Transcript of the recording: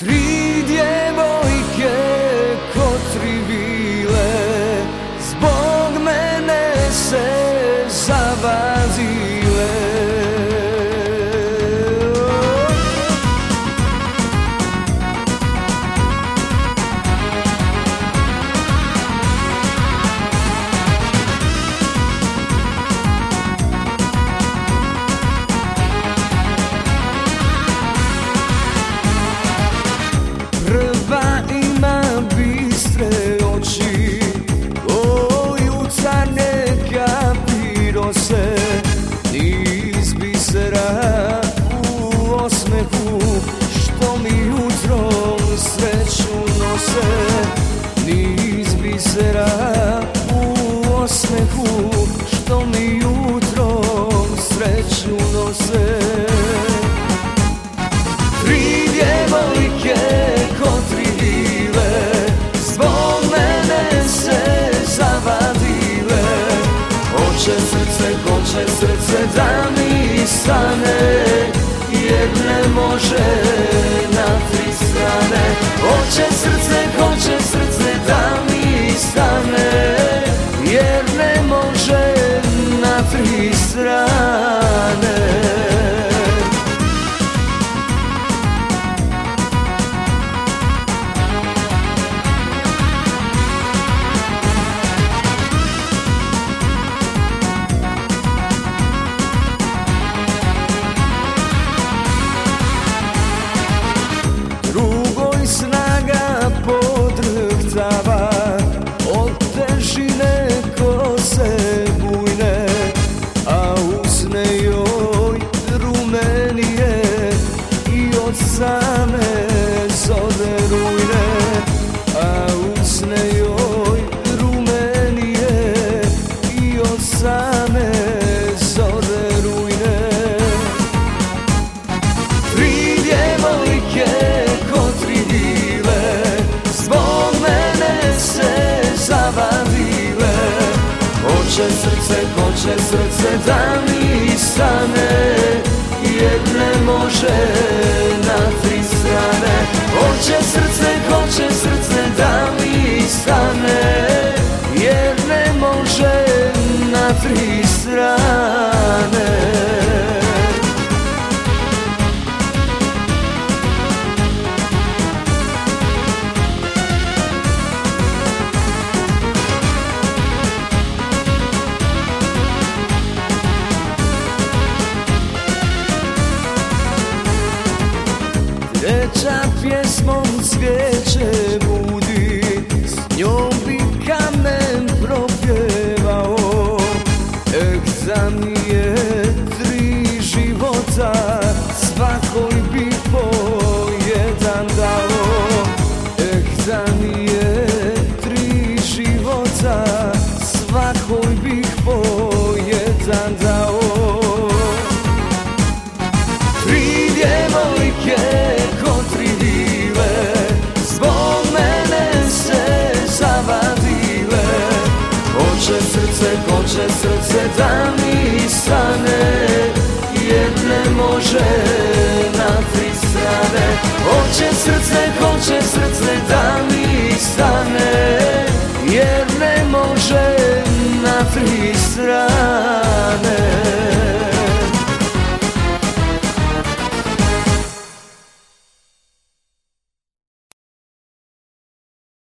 Tri djevojke kotrivile Zbog mene se zavale. kose iz bisera u osmehu što mi jutro sreću nose. Niz bisera u osmehu što mi jutro sreću nose. koče srce da mi stane Jer ne može na tri strane. Hoće srce, hoće srce da mi stane Jer ne može na tri strane. stani i stane jer ne može obeća pjesmom svijet Bożena pristane Oče srce, hoće srce da mi stane Jer ne može na pristrane